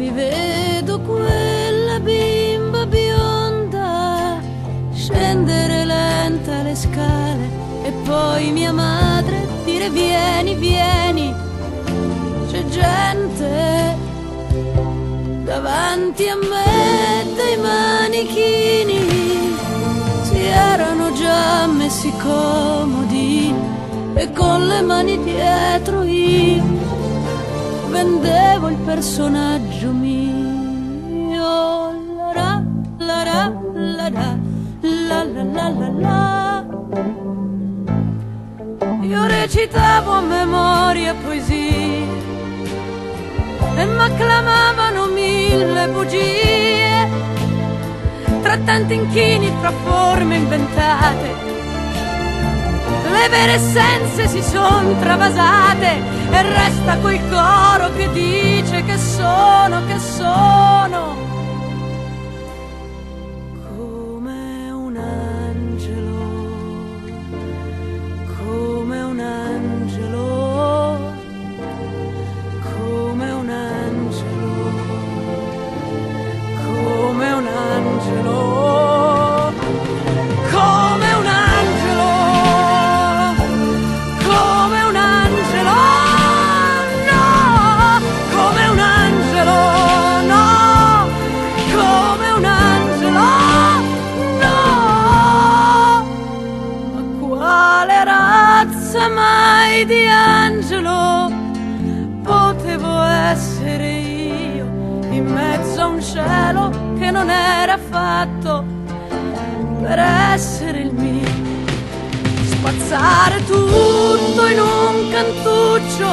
Rivedo quella bimba bionda scendere lenta le scale e poi mia madre dire vieni, vieni, c'è gente davanti a me dei manichini si erano già messi comodi e con le mani dietro io vendevo il personaggio mio. La la la ra la la la la la. Io recitavo a memoria poesie e m'acclamavano mille bugie tra tanti inchini, tra forme inventate vere essenze si son travasate e resta quel coro che dice che sono, che sono razza mai di angelo potevo essere io in mezzo a un cielo che non era fatto per essere il mio? spazzare tutto in un cantuccio,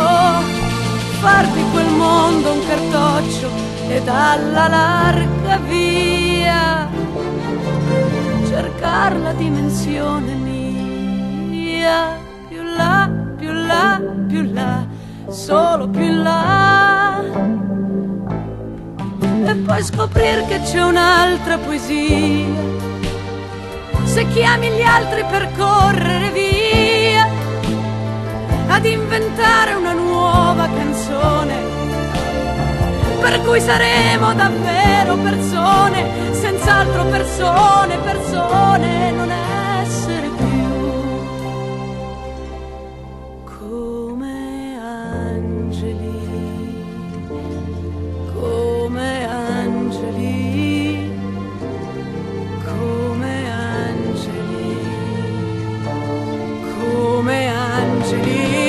far di quel mondo un cartoccio e dalla larga via cercare la dimensione mia, più là, solo più là. E poi scoprir che c'è un'altra poesia se chiami gli altri per correre via ad inventare una nuova canzone per cui saremo davvero persone, senz'altro persone, persone, non è tragedy